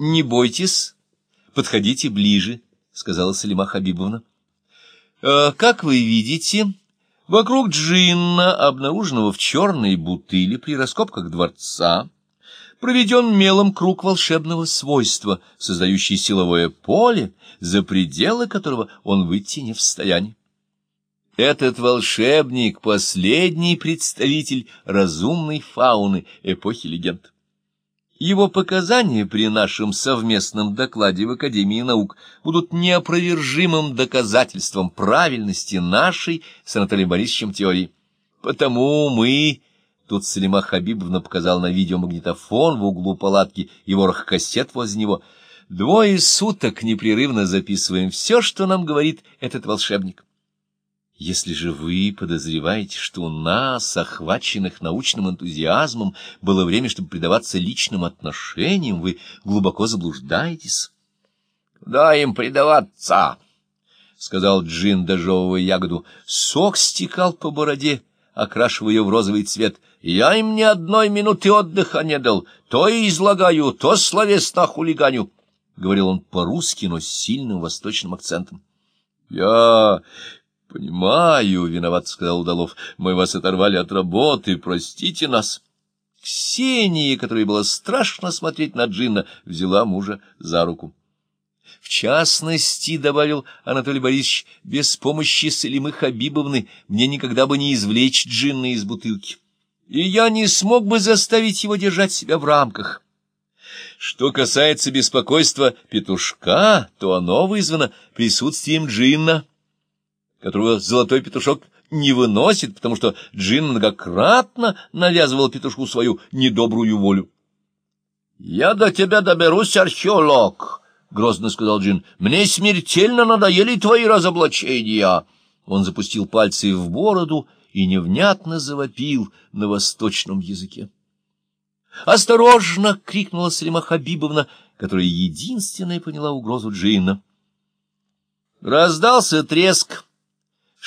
Не бойтесь, подходите ближе, — сказала Салима Хабибовна. «Э, как вы видите, вокруг джинна, обнаруженного в черной бутыли при раскопках дворца, проведен мелом круг волшебного свойства, создающий силовое поле, за пределы которого он выйти не в состоянии. Этот волшебник — последний представитель разумной фауны эпохи легенд. Его показания при нашем совместном докладе в Академии наук будут неопровержимым доказательством правильности нашей с Анатолием Борисовичем теории. Потому мы... Тут Салима Хабибовна показал на видеомагнитофон в углу палатки и ворох кассет возле него. Двое суток непрерывно записываем все, что нам говорит этот волшебник. Если же вы подозреваете, что у нас, охваченных научным энтузиазмом, было время, чтобы предаваться личным отношениям, вы глубоко заблуждаетесь. — Куда им предаваться? — сказал Джин, дожевывая ягоду. Сок стекал по бороде, окрашивая ее в розовый цвет. Я им ни одной минуты отдыха не дал. То излагаю, то словесно хулиганю. — говорил он по-русски, но с сильным восточным акцентом. — Я — Понимаю, — виноват сказал Удалов, — мы вас оторвали от работы, простите нас. Ксения, которой было страшно смотреть на Джинна, взяла мужа за руку. В частности, — добавил Анатолий Борисович, — без помощи Салимы Хабибовны мне никогда бы не извлечь Джинна из бутылки, и я не смог бы заставить его держать себя в рамках. Что касается беспокойства петушка, то оно вызвано присутствием Джинна которого золотой петушок не выносит, потому что Джин многократно навязывал петушку свою недобрую волю. — Я до тебя доберусь, археолог, — грозно сказал Джин. — Мне смертельно надоели твои разоблачения. Он запустил пальцы в бороду и невнятно завопил на восточном языке. «Осторожно!» — крикнула Салима Хабибовна, которая единственная поняла угрозу Джинна. Раздался треск,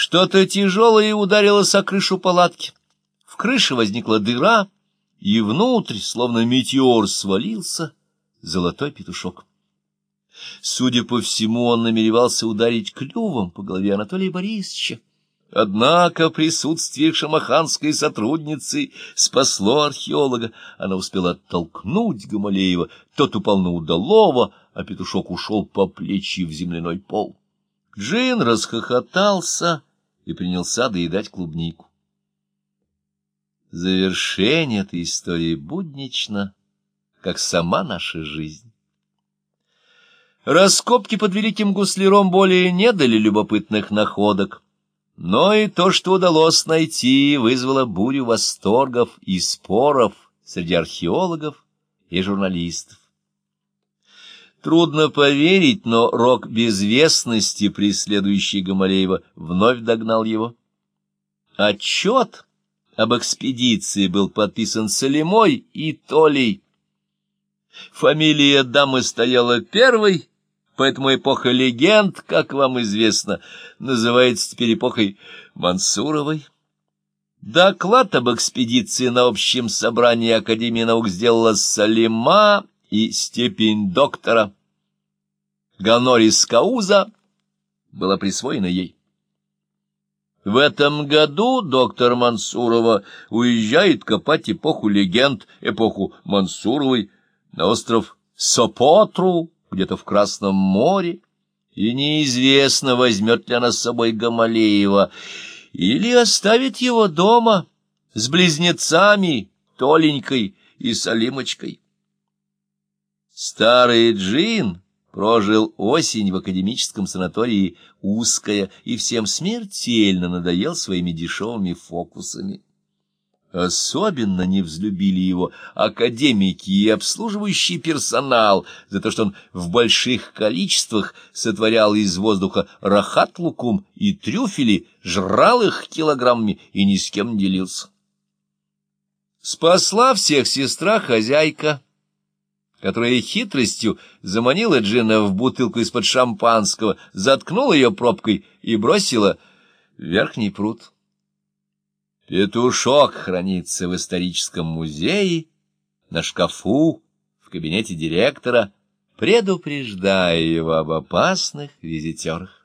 что-то тяжелое ударилось о крышу палатки. В крыше возникла дыра, и внутрь, словно метеор, свалился золотой петушок. Судя по всему, он намеревался ударить клювом по голове Анатолия Борисовича. Однако присутствие шамаханской сотрудницы спасло археолога. Она успела оттолкнуть Гамалеева, тот упал на удалого, а петушок ушел по плечи в земляной пол. Джин расхохотался и принялся доедать клубнику. Завершение этой истории буднично, как сама наша жизнь. Раскопки под Великим Гусляром более не дали любопытных находок, но и то, что удалось найти, вызвало бурю восторгов и споров среди археологов и журналистов. Трудно поверить, но рок безвестности, преследующий Гамалеева, вновь догнал его. Отчет об экспедиции был подписан Салимой и Толей. Фамилия дамы стояла первой, поэтому эпоха легенд, как вам известно, называется теперь эпохой Мансуровой. Доклад об экспедиции на общем собрании Академии наук сделала Салима, и степень доктора Ганорис Кауза была присвоена ей. В этом году доктор Мансурова уезжает копать эпоху легенд, эпоху Мансуровой, на остров Сопотру, где-то в Красном море, и неизвестно, возьмет ли она с собой Гамалеева или оставит его дома с близнецами Толенькой и Салимочкой. Старый Джин прожил осень в академическом санатории узкая и всем смертельно надоел своими дешевыми фокусами. Особенно не взлюбили его академики и обслуживающий персонал за то, что он в больших количествах сотворял из воздуха рахат-лукум и трюфели, жрал их килограммами и ни с кем не делился. Спасла всех сестра-хозяйка которая хитростью заманила Джина в бутылку из-под шампанского, заткнула ее пробкой и бросила в верхний пруд. Петушок хранится в историческом музее, на шкафу, в кабинете директора, предупреждая его об опасных визитерах.